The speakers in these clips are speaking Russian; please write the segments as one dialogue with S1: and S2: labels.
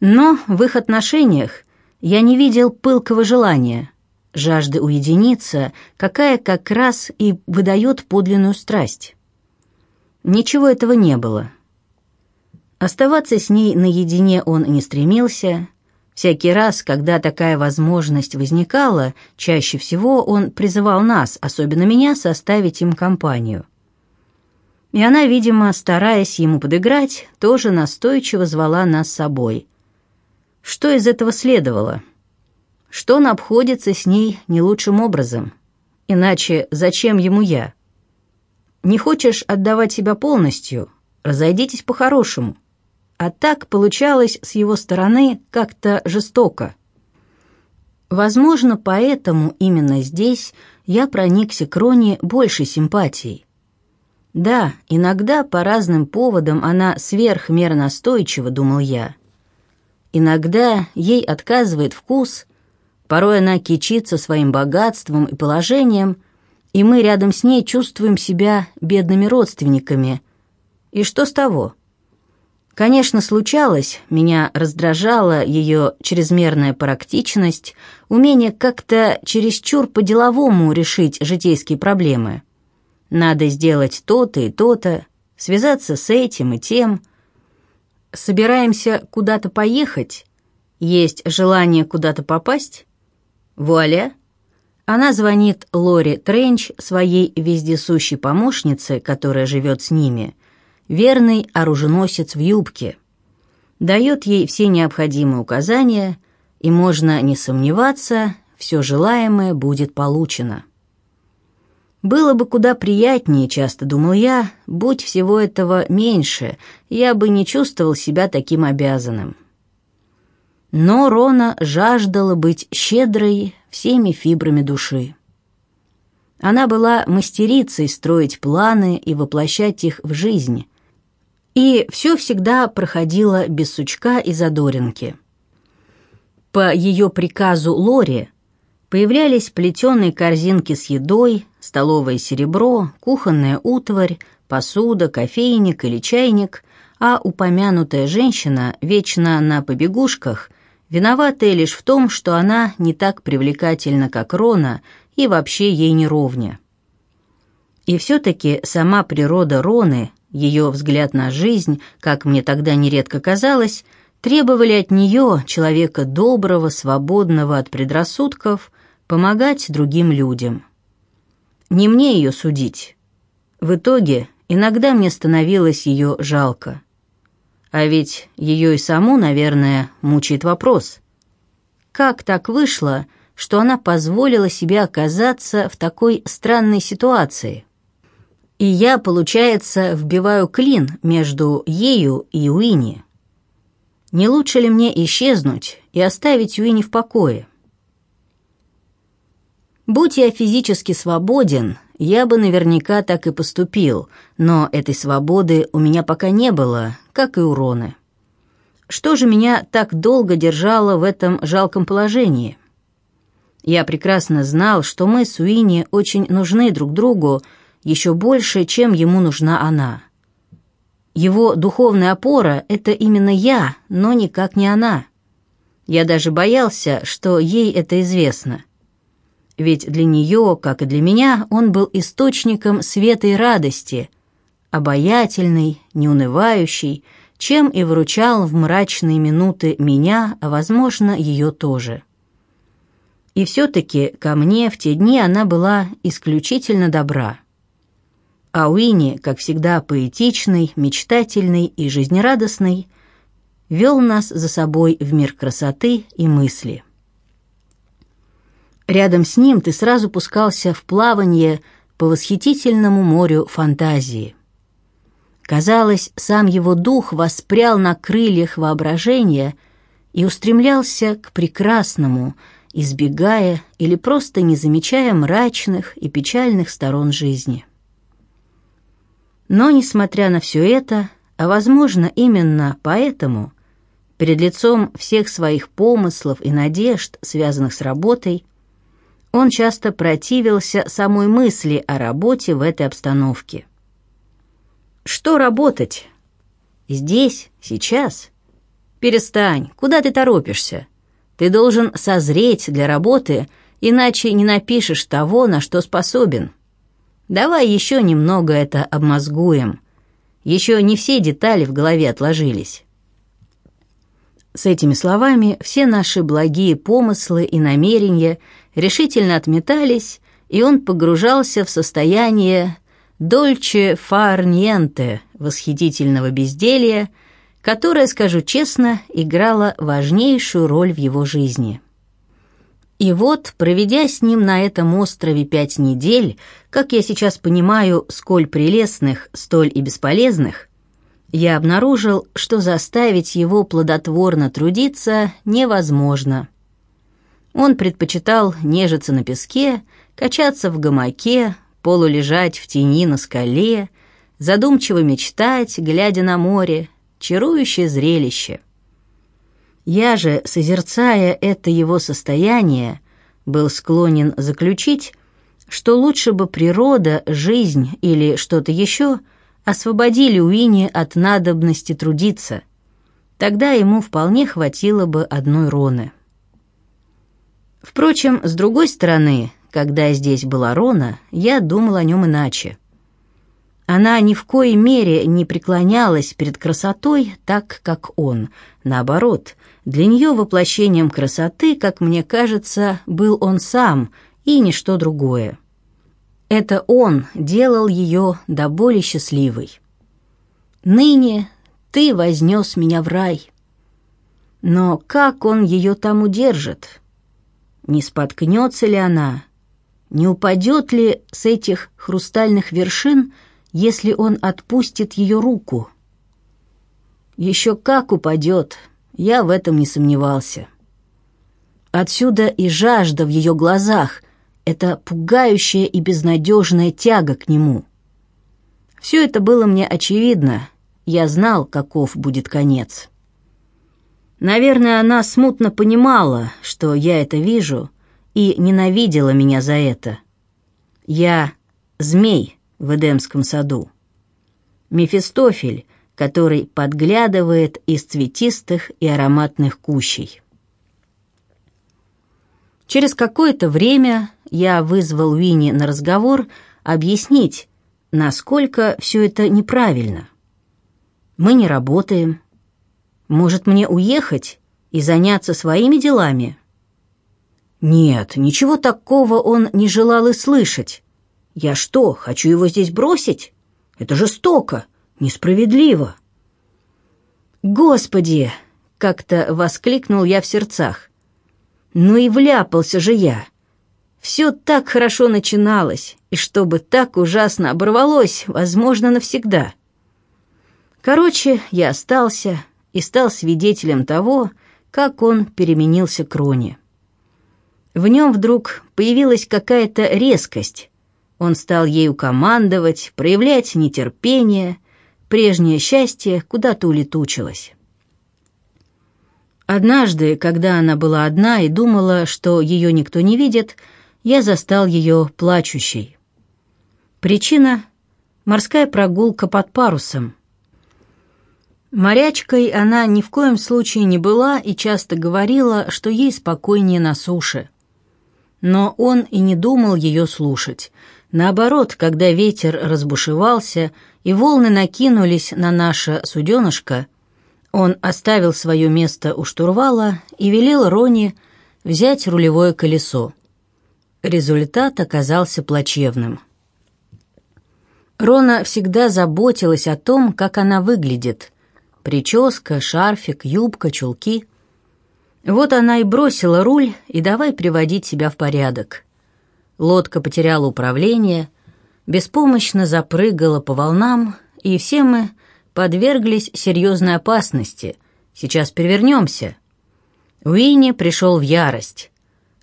S1: Но в их отношениях я не видел пылкого желания, жажды уединиться, какая как раз и выдает подлинную страсть. Ничего этого не было. Оставаться с ней наедине он не стремился. Всякий раз, когда такая возможность возникала, чаще всего он призывал нас, особенно меня, составить им компанию. И она, видимо, стараясь ему подыграть, тоже настойчиво звала нас с собой. Что из этого следовало? Что он обходится с ней не лучшим образом. Иначе зачем ему я? Не хочешь отдавать себя полностью? Разойдитесь по-хорошему. А так получалось с его стороны как-то жестоко. Возможно, поэтому именно здесь я проникся к Роне большей симпатией. Да, иногда по разным поводам она сверхмер настойчива, думал я. Иногда ей отказывает вкус, порой она кичится своим богатством и положением, и мы рядом с ней чувствуем себя бедными родственниками. И что с того? Конечно, случалось, меня раздражала ее чрезмерная практичность, умение как-то чересчур по-деловому решить житейские проблемы. Надо сделать то-то и то-то, связаться с этим и тем. Собираемся куда-то поехать, есть желание куда-то попасть. Вуаля! Она звонит Лори Тренч, своей вездесущей помощнице, которая живет с ними – верный оруженосец в юбке. Дает ей все необходимые указания, и можно не сомневаться, все желаемое будет получено. Было бы куда приятнее, часто думал я, будь всего этого меньше, я бы не чувствовал себя таким обязанным. Но Рона жаждала быть щедрой всеми фибрами души. Она была мастерицей строить планы и воплощать их в жизнь, и все всегда проходило без сучка и задоринки. По ее приказу Лори появлялись плетеные корзинки с едой, столовое серебро, кухонная утварь, посуда, кофейник или чайник, а упомянутая женщина, вечно на побегушках, виноватая лишь в том, что она не так привлекательна, как Рона, и вообще ей не ровня. И все-таки сама природа Роны ее взгляд на жизнь, как мне тогда нередко казалось, требовали от нее, человека доброго, свободного от предрассудков, помогать другим людям. Не мне ее судить. В итоге иногда мне становилось ее жалко. А ведь ее и саму, наверное, мучает вопрос. Как так вышло, что она позволила себе оказаться в такой странной ситуации? И я, получается, вбиваю клин между ею и Уинни. Не лучше ли мне исчезнуть и оставить Уинни в покое? Будь я физически свободен, я бы наверняка так и поступил, но этой свободы у меня пока не было, как и у Роны. Что же меня так долго держало в этом жалком положении? Я прекрасно знал, что мы с Уинни очень нужны друг другу, еще больше, чем ему нужна она. Его духовная опора — это именно я, но никак не она. Я даже боялся, что ей это известно. Ведь для нее, как и для меня, он был источником света и радости, обаятельный, неунывающий, чем и выручал в мрачные минуты меня, а, возможно, ее тоже. И все-таки ко мне в те дни она была исключительно добра а Уинни, как всегда поэтичный, мечтательный и жизнерадостный, вел нас за собой в мир красоты и мысли. Рядом с ним ты сразу пускался в плавание по восхитительному морю фантазии. Казалось, сам его дух воспрял на крыльях воображения и устремлялся к прекрасному, избегая или просто не замечая мрачных и печальных сторон жизни. Но, несмотря на все это, а, возможно, именно поэтому, перед лицом всех своих помыслов и надежд, связанных с работой, он часто противился самой мысли о работе в этой обстановке. Что работать? Здесь, сейчас? «Перестань, куда ты торопишься? Ты должен созреть для работы, иначе не напишешь того, на что способен. Давай еще немного это обмозгуем. Еще не все детали в голове отложились». С этими словами все наши благие помыслы и намерения решительно отметались, и он погружался в состояние дольче фарниенте восхитительного безделья, которое, скажу честно, играло важнейшую роль в его жизни. И вот, проведя с ним на этом острове пять недель, как я сейчас понимаю, сколь прелестных, столь и бесполезных, я обнаружил, что заставить его плодотворно трудиться невозможно. Он предпочитал нежиться на песке, качаться в гамаке, полулежать в тени на скале, задумчиво мечтать, глядя на море, чарующее зрелище. Я же, созерцая это его состояние, был склонен заключить, что лучше бы природа, жизнь или что-то еще – освободили Уинни от надобности трудиться. Тогда ему вполне хватило бы одной Роны. Впрочем, с другой стороны, когда здесь была Рона, я думал о нем иначе. Она ни в коей мере не преклонялась перед красотой так, как он. Наоборот, для нее воплощением красоты, как мне кажется, был он сам и ничто другое. Это он делал ее до боли счастливой. Ныне ты вознес меня в рай. Но как он ее там удержит? Не споткнется ли она? Не упадет ли с этих хрустальных вершин, если он отпустит ее руку? Еще как упадет, я в этом не сомневался. Отсюда и жажда в ее глазах, это пугающая и безнадежная тяга к нему. Все это было мне очевидно, я знал, каков будет конец. Наверное, она смутно понимала, что я это вижу, и ненавидела меня за это. Я змей в Эдемском саду. Мефистофель, который подглядывает из цветистых и ароматных кущей. Через какое-то время я вызвал Винни на разговор объяснить, насколько все это неправильно. Мы не работаем. Может, мне уехать и заняться своими делами? Нет, ничего такого он не желал и слышать. Я что, хочу его здесь бросить? Это жестоко, несправедливо. Господи, как-то воскликнул я в сердцах. Ну и вляпался же я. Все так хорошо начиналось, и чтобы так ужасно оборвалось, возможно, навсегда. Короче, я остался и стал свидетелем того, как он переменился к Роне. В нем вдруг появилась какая-то резкость. Он стал ею командовать, проявлять нетерпение, прежнее счастье куда-то улетучилось. Однажды, когда она была одна и думала, что ее никто не видит, я застал ее плачущей. Причина — морская прогулка под парусом. Морячкой она ни в коем случае не была и часто говорила, что ей спокойнее на суше. Но он и не думал ее слушать. Наоборот, когда ветер разбушевался и волны накинулись на наше суденышко, он оставил свое место у штурвала и велел Рони взять рулевое колесо. Результат оказался плачевным. Рона всегда заботилась о том, как она выглядит. Прическа, шарфик, юбка, чулки. Вот она и бросила руль, и давай приводить себя в порядок. Лодка потеряла управление, беспомощно запрыгала по волнам, и все мы подверглись серьезной опасности. Сейчас перевернемся. Уинни пришел в ярость.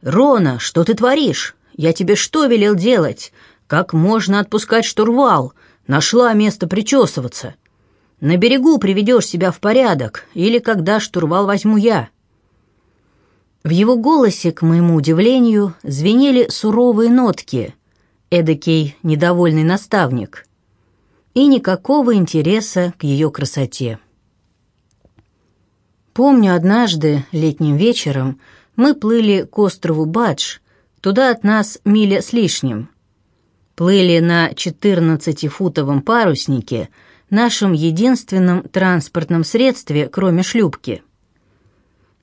S1: «Рона, что ты творишь? Я тебе что велел делать? Как можно отпускать штурвал? Нашла место причесываться. На берегу приведешь себя в порядок, или когда штурвал возьму я». В его голосе, к моему удивлению, звенели суровые нотки, эдакий недовольный наставник, и никакого интереса к ее красоте. Помню, однажды, летним вечером, мы плыли к острову Бадж, туда от нас миля с лишним. Плыли на 14-футовом паруснике, нашем единственном транспортном средстве, кроме шлюпки.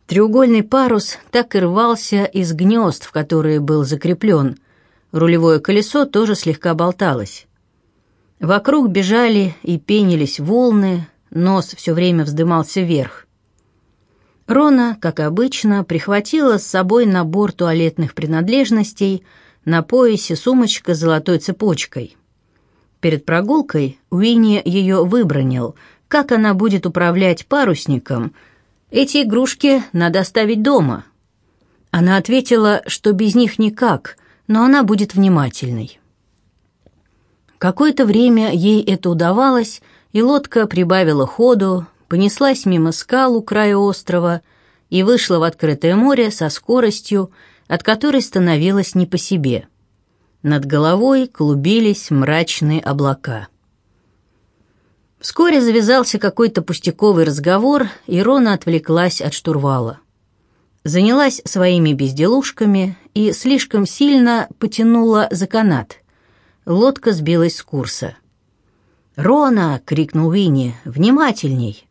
S1: Треугольный парус так и рвался из гнезд, в которые был закреплен. Рулевое колесо тоже слегка болталось. Вокруг бежали и пенились волны, нос все время вздымался вверх. Рона, как обычно, прихватила с собой набор туалетных принадлежностей, на поясе сумочка с золотой цепочкой. Перед прогулкой Уинни ее выбронил, как она будет управлять парусником. Эти игрушки надо оставить дома. Она ответила, что без них никак, но она будет внимательной. Какое-то время ей это удавалось, и лодка прибавила ходу, понеслась мимо скал у края острова и вышла в открытое море со скоростью, от которой становилось не по себе. Над головой клубились мрачные облака. Вскоре завязался какой-то пустяковый разговор, и Рона отвлеклась от штурвала. Занялась своими безделушками и слишком сильно потянула за канат. Лодка сбилась с курса. «Рона!» — крикнул Винни. «Внимательней!»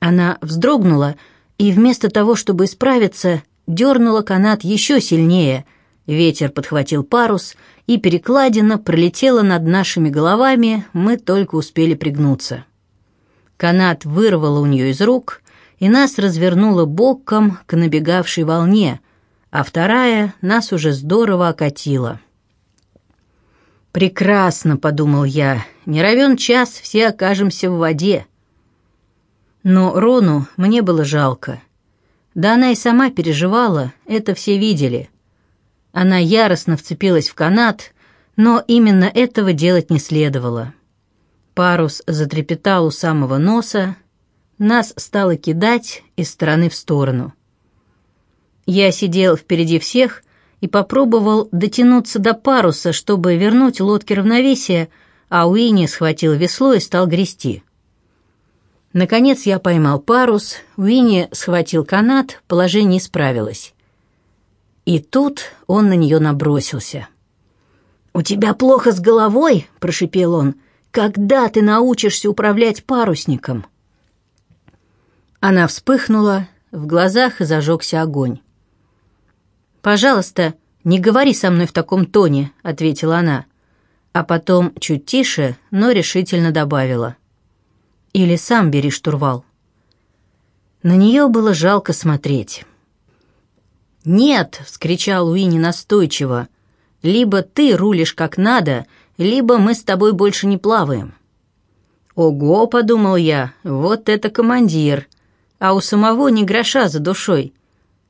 S1: Она вздрогнула и вместо того, чтобы исправиться, дернула канат еще сильнее. Ветер подхватил парус, и перекладина пролетела над нашими головами, мы только успели пригнуться. Канат вырвало у нее из рук, и нас развернуло боком к набегавшей волне, а вторая нас уже здорово окатила. «Прекрасно», — подумал я, — «не равен час, все окажемся в воде». Но Рону мне было жалко. Да она и сама переживала, это все видели. Она яростно вцепилась в канат, но именно этого делать не следовало. Парус затрепетал у самого носа, нас стало кидать из стороны в сторону. Я сидел впереди всех и попробовал дотянуться до паруса, чтобы вернуть лодке равновесие, а Уинни схватил весло и стал грести. Наконец я поймал парус, Уинни схватил канат, положение исправилось. И тут он на нее набросился. «У тебя плохо с головой?» — прошипел он. «Когда ты научишься управлять парусником?» Она вспыхнула, в глазах зажегся огонь. «Пожалуйста, не говори со мной в таком тоне», — ответила она. А потом чуть тише, но решительно добавила. Или сам бери штурвал. На нее было жалко смотреть. «Нет!» — вскричал Уинни настойчиво. «Либо ты рулишь как надо, либо мы с тобой больше не плаваем». «Ого!» — подумал я, — «вот это командир!» А у самого ни гроша за душой.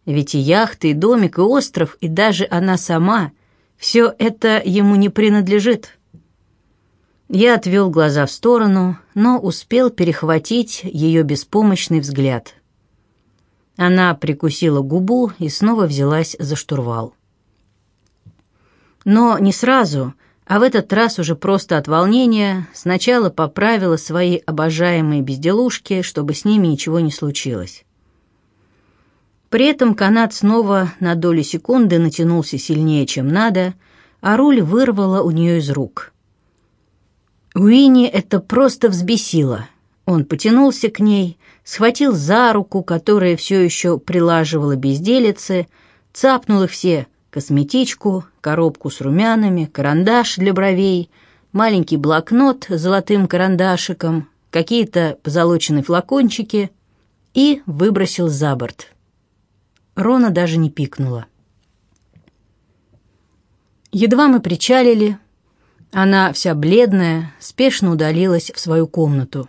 S1: Ведь и яхта, и домик, и остров, и даже она сама — все это ему не принадлежит. Я отвел глаза в сторону, но успел перехватить ее беспомощный взгляд. Она прикусила губу и снова взялась за штурвал. Но не сразу, а в этот раз уже просто от волнения, сначала поправила свои обожаемые безделушки, чтобы с ними ничего не случилось. При этом канат снова на долю секунды натянулся сильнее, чем надо, а руль вырвало у нее из рук — Уинни это просто взбесило. Он потянулся к ней, схватил за руку, которая все еще прилаживала безделицы, цапнул их все — косметичку, коробку с румянами, карандаш для бровей, маленький блокнот с золотым карандашиком, какие-то позолоченные флакончики и выбросил за борт. Рона даже не пикнула. Едва мы причалили, она, вся бледная, спешно удалилась в свою комнату.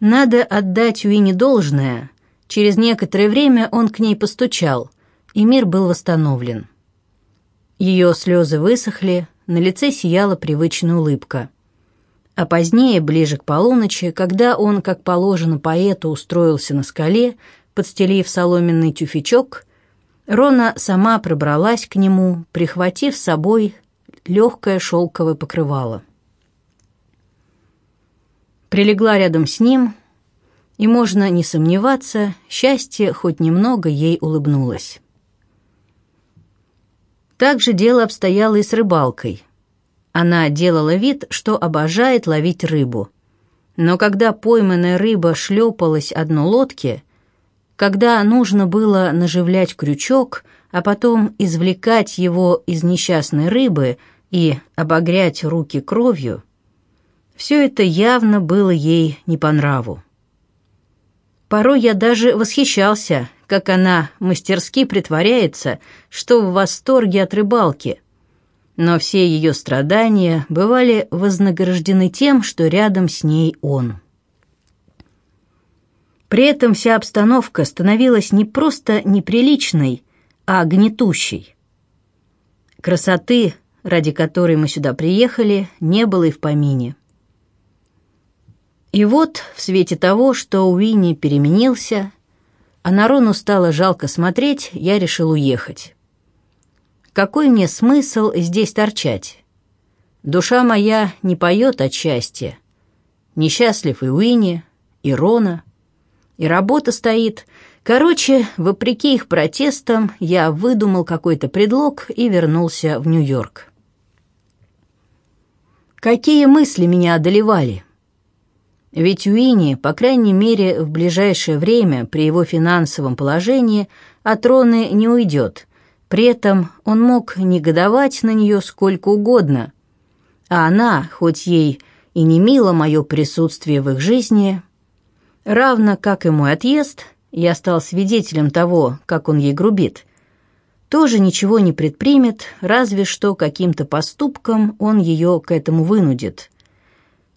S1: Надо отдать Уинни должное. Через некоторое время он к ней постучал, и мир был восстановлен. Ее слезы высохли, на лице сияла привычная улыбка. А позднее, ближе к полуночи, когда он, как положено поэту, устроился на скале, подстелив соломенный тюфячок, Рона сама пробралась к нему, прихватив с собой легкое шелковое покрывало. Прилегла рядом с ним И можно не сомневаться, счастье хоть немного ей улыбнулось. Так же дело обстояло и с рыбалкой. Она делала вид, что обожает ловить рыбу. Но когда пойманная рыба шлепалась о дно лодки, когда нужно было наживлять крючок, а потом извлекать его из несчастной рыбы и обогрять руки кровью, все это явно было ей не по нраву. Порой я даже восхищался, как она мастерски притворяется, что в восторге от рыбалки. Но все ее страдания бывали вознаграждены тем, что рядом с ней он. При этом вся обстановка становилась не просто неприличной, а гнетущей. Красоты, ради которой мы сюда приехали, не было и в помине. И вот, в свете того, что Уинни переменился, а на Рону стало жалко смотреть, я решил уехать. Какой мне смысл здесь торчать? Душа моя не поет от счастья. Несчастлив и Уинни, и Рона, и работа стоит. Короче, вопреки их протестам, я выдумал какой-то предлог и вернулся в Нью-Йорк. Какие мысли меня одолевали? Ведь Уинни, по крайней мере, в ближайшее время при его финансовом положении от Роны не уйдет. При этом он мог негодовать на нее сколько угодно. А она, хоть ей и не мило мое присутствие в их жизни, равно как и мой отъезд, я стал свидетелем того, как он ей грубит, тоже ничего не предпримет, разве что каким-то поступком он ее к этому вынудит –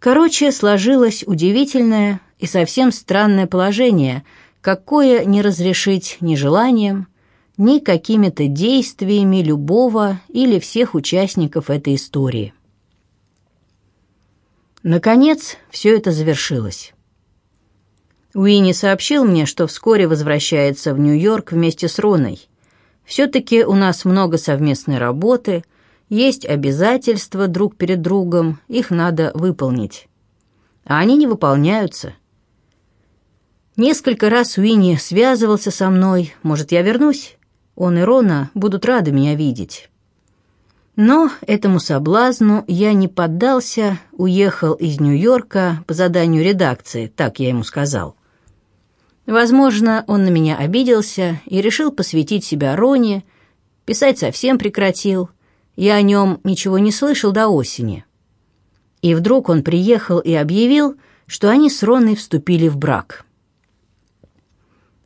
S1: Короче, сложилось удивительное и совсем странное положение, какое не разрешить ни желанием, ни какими-то действиями любого или всех участников этой истории. Наконец, все это завершилось. Уинни сообщил мне, что вскоре возвращается в Нью-Йорк вместе с Роной. Все-таки у нас много совместной работы — есть обязательства друг перед другом, их надо выполнить. А они не выполняются. Несколько раз Уинни связывался со мной, может, я вернусь? Он и Рона будут рады меня видеть. Но этому соблазну я не поддался, уехал из Нью-Йорка по заданию редакции, так я ему сказал. Возможно, он на меня обиделся и решил посвятить себя Роне, писать совсем прекратил — я о нем ничего не слышал до осени. И вдруг он приехал и объявил, что они с Роной вступили в брак.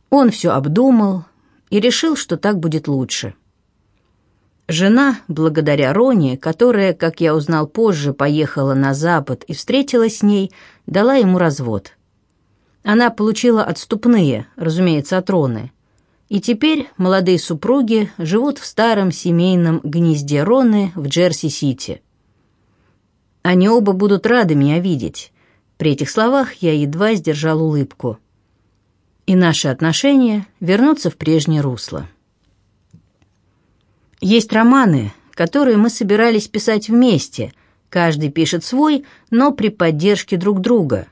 S1: Он все обдумал и решил, что так будет лучше. Жена, благодаря Роне, которая, как я узнал позже, поехала на Запад и встретилась с ней, дала ему развод. Она получила отступные, разумеется, от Роны, и теперь молодые супруги живут в старом семейном гнезде Роны в Джерси-Сити. Они оба будут рады меня видеть. При этих словах я едва сдержал улыбку. И наши отношения вернутся в прежнее русло. Есть романы, которые мы собирались писать вместе. Каждый пишет свой, но при поддержке друг друга.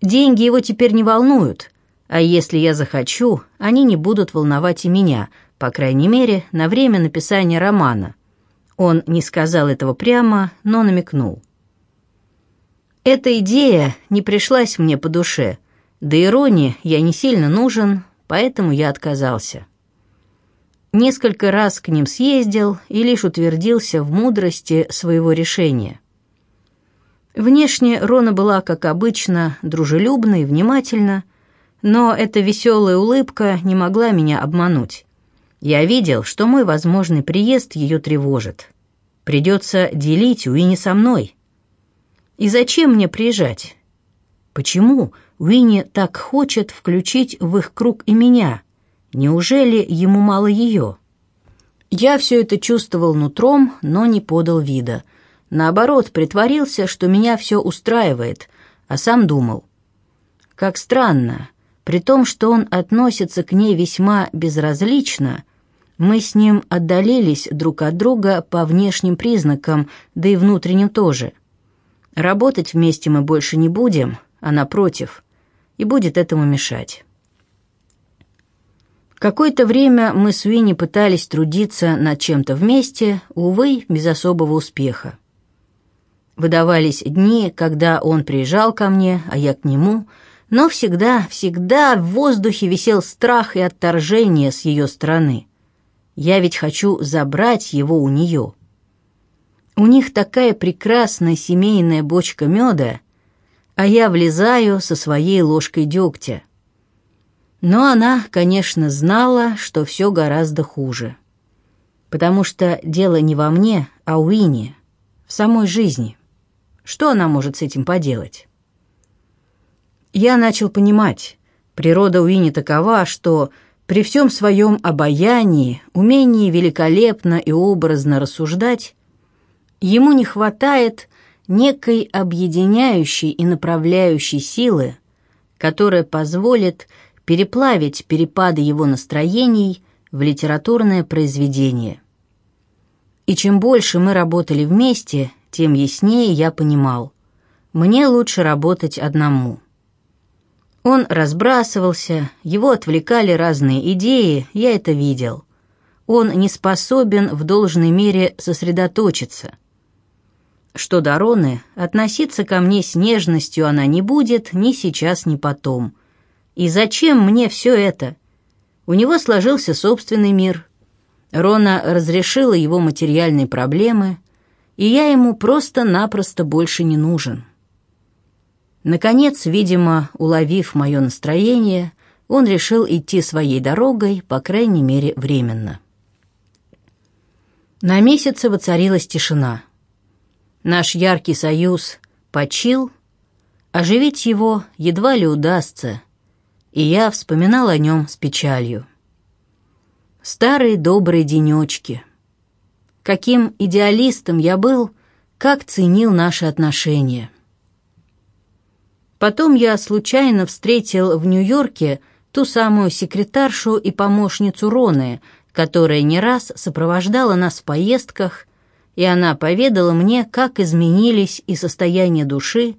S1: Деньги его теперь не волнуют — а если я захочу, они не будут волновать и меня, по крайней мере, на время написания романа. Он не сказал этого прямо, но намекнул. Эта идея не пришлась мне по душе, да и Роне я не сильно нужен, поэтому я отказался. Несколько раз к ним съездил и лишь утвердился в мудрости своего решения. Внешне Рона была, как обычно, дружелюбна и внимательна, но эта веселая улыбка не могла меня обмануть. Я видел, что мой возможный приезд ее тревожит. Придется делить Уинни со мной. И зачем мне приезжать? Почему Уинни так хочет включить в их круг и меня? Неужели ему мало ее? Я все это чувствовал нутром, но не подал вида. Наоборот, притворился, что меня все устраивает, а сам думал. Как странно, при том, что он относится к ней весьма безразлично, мы с ним отдалились друг от друга по внешним признакам, да и внутренним тоже. Работать вместе мы больше не будем, а напротив. и будет этому мешать. Какое-то время мы с Уинни пытались трудиться над чем-то вместе, увы, без особого успеха. Выдавались дни, когда он приезжал ко мне, а я к нему, но всегда, всегда в воздухе висел страх и отторжение с ее стороны. Я ведь хочу забрать его у нее. У них такая прекрасная семейная бочка меда, а я влезаю со своей ложкой дегтя. Но она, конечно, знала, что все гораздо хуже. Потому что дело не во мне, а у Ини, в самой жизни. Что она может с этим поделать? Я начал понимать, природа Уини такова, что при всем своем обаянии, умении великолепно и образно рассуждать, ему не хватает некой объединяющей и направляющей силы, которая позволит переплавить перепады его настроений в литературное произведение. И чем больше мы работали вместе, тем яснее я понимал, мне лучше работать одному. Он разбрасывался, его отвлекали разные идеи, я это видел. Он не способен в должной мере сосредоточиться. Что до Роны, относиться ко мне с нежностью она не будет ни сейчас, ни потом — и зачем мне все это? У него сложился собственный мир. Рона разрешила его материальные проблемы, и я ему просто-напросто больше не нужен. Наконец, видимо, уловив мое настроение, он решил идти своей дорогой, по крайней мере, временно. На месяце воцарилась тишина. Наш яркий союз почил, оживить его едва ли удастся, и я вспоминал о нем с печалью. Старые добрые денечки. Каким идеалистом я был, как ценил наши отношения. Потом я случайно встретил в Нью-Йорке ту самую секретаршу и помощницу Роны, которая не раз сопровождала нас в поездках, и она поведала мне, как изменились и состояние души,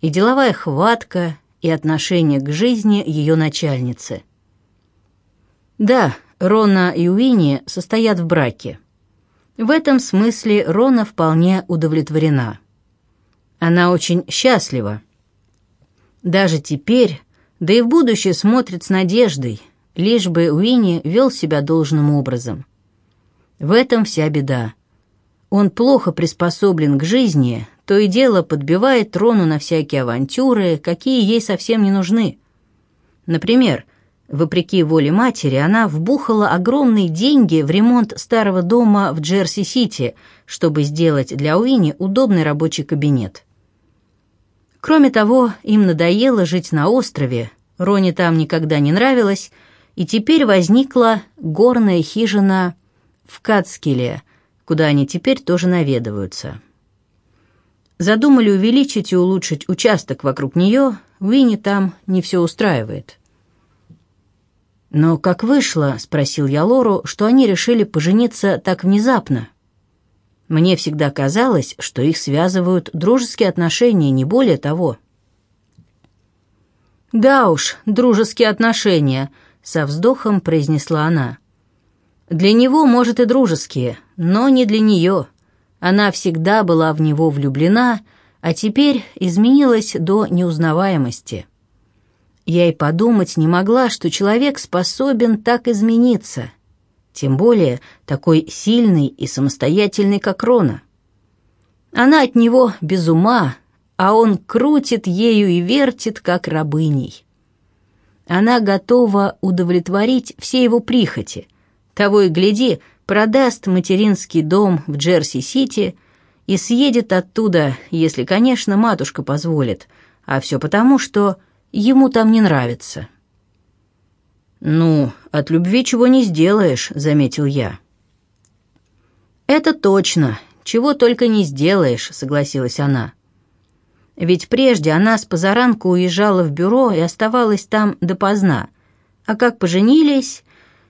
S1: и деловая хватка, и отношение к жизни ее начальницы. Да, Рона и Уинни состоят в браке. В этом смысле Рона вполне удовлетворена. Она очень счастлива. Даже теперь, да и в будущее смотрит с надеждой, лишь бы Уинни вел себя должным образом. В этом вся беда. Он плохо приспособлен к жизни, то и дело подбивает трону на всякие авантюры, какие ей совсем не нужны. Например, вопреки воле матери, она вбухала огромные деньги в ремонт старого дома в Джерси-Сити, чтобы сделать для Уинни удобный рабочий кабинет. Кроме того, им надоело жить на острове, Роне там никогда не нравилось, и теперь возникла горная хижина в Кацкеле, куда они теперь тоже наведываются задумали увеличить и улучшить участок вокруг нее, Уинни там не все устраивает. «Но как вышло, — спросил я Лору, — что они решили пожениться так внезапно? Мне всегда казалось, что их связывают дружеские отношения, не более того». «Да уж, дружеские отношения», — со вздохом произнесла она. «Для него, может, и дружеские, но не для нее». Она всегда была в него влюблена, а теперь изменилась до неузнаваемости. Я и подумать не могла, что человек способен так измениться, тем более такой сильный и самостоятельный, как Рона. Она от него без ума, а он крутит ею и вертит, как рабыней. Она готова удовлетворить все его прихоти. Того и гляди, продаст материнский дом в Джерси-Сити и съедет оттуда, если, конечно, матушка позволит, а все потому, что ему там не нравится. «Ну, от любви чего не сделаешь», — заметил я. «Это точно, чего только не сделаешь», — согласилась она. «Ведь прежде она с позаранку уезжала в бюро и оставалась там допоздна, а как поженились,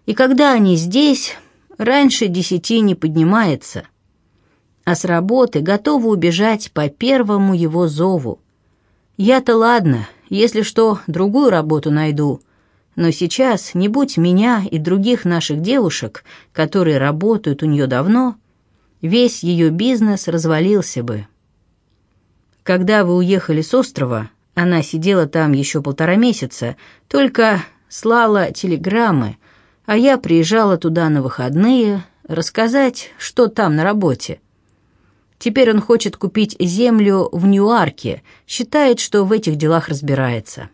S1: и когда они здесь, раньше десяти не поднимается, а с работы готова убежать по первому его зову. Я-то ладно, Если что, другую работу найду. Но сейчас, не будь меня и других наших девушек, которые работают у нее давно, весь ее бизнес развалился бы. Когда вы уехали с острова, она сидела там еще полтора месяца, только слала телеграммы, а я приезжала туда на выходные рассказать, что там на работе. Теперь он хочет купить землю в Ньюарке, считает, что в этих делах разбирается.